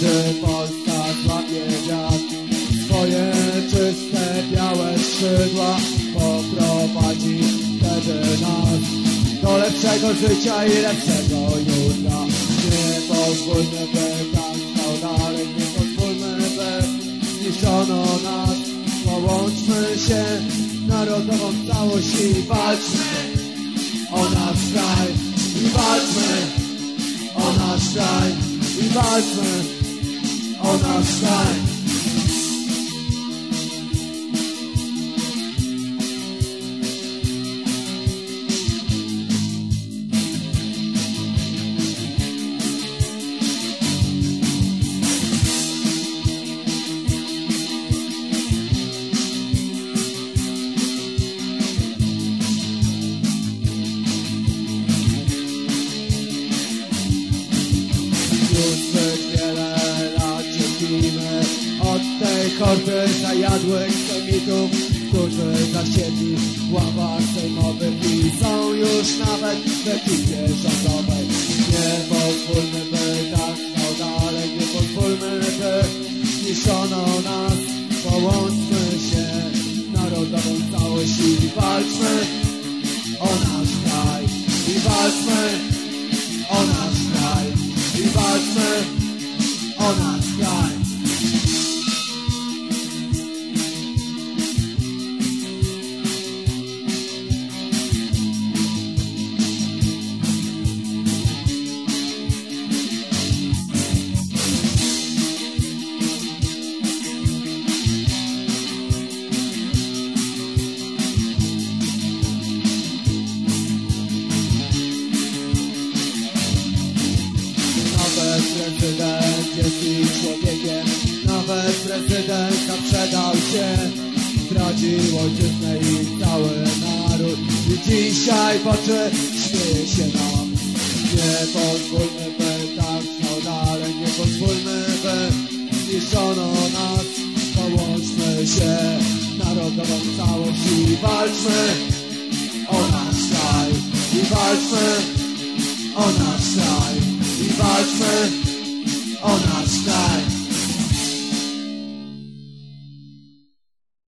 że Polska złapie wiatr Swoje czyste, białe skrzydła Poprowadzi wtedy nas Do lepszego życia i lepszego jutra. Nie pozwólmy, by tak stał dalej Nie pozwólmy, by zniszczono nas. Połączmy się narodową całość i walczmy o nasz kraj. I walczmy, o nasz kraj. I walczmy o nasz kraj. Hordy zajadłych semitów, którzy zasiedli w ławach sejmowych i są już nawet w ekipie rządowej. Nie pozwólmy, by tak trwał dalej, nie pozwólmy, by zniszczono nas. Połączmy się narodową całość i walczmy prezydent jest i człowiekiem. Nawet prezydent zaprzedał się. Zdradził ojczyznę i cały naród. I dzisiaj oczy śmieje się nam. Nie pozwólmy, by tak trwał dalej. Nie pozwólmy, by zniszczono nas. Połączmy się narodową całość I walczmy o nasz kraj. I walczmy o nasz kraj i walczmy o nasz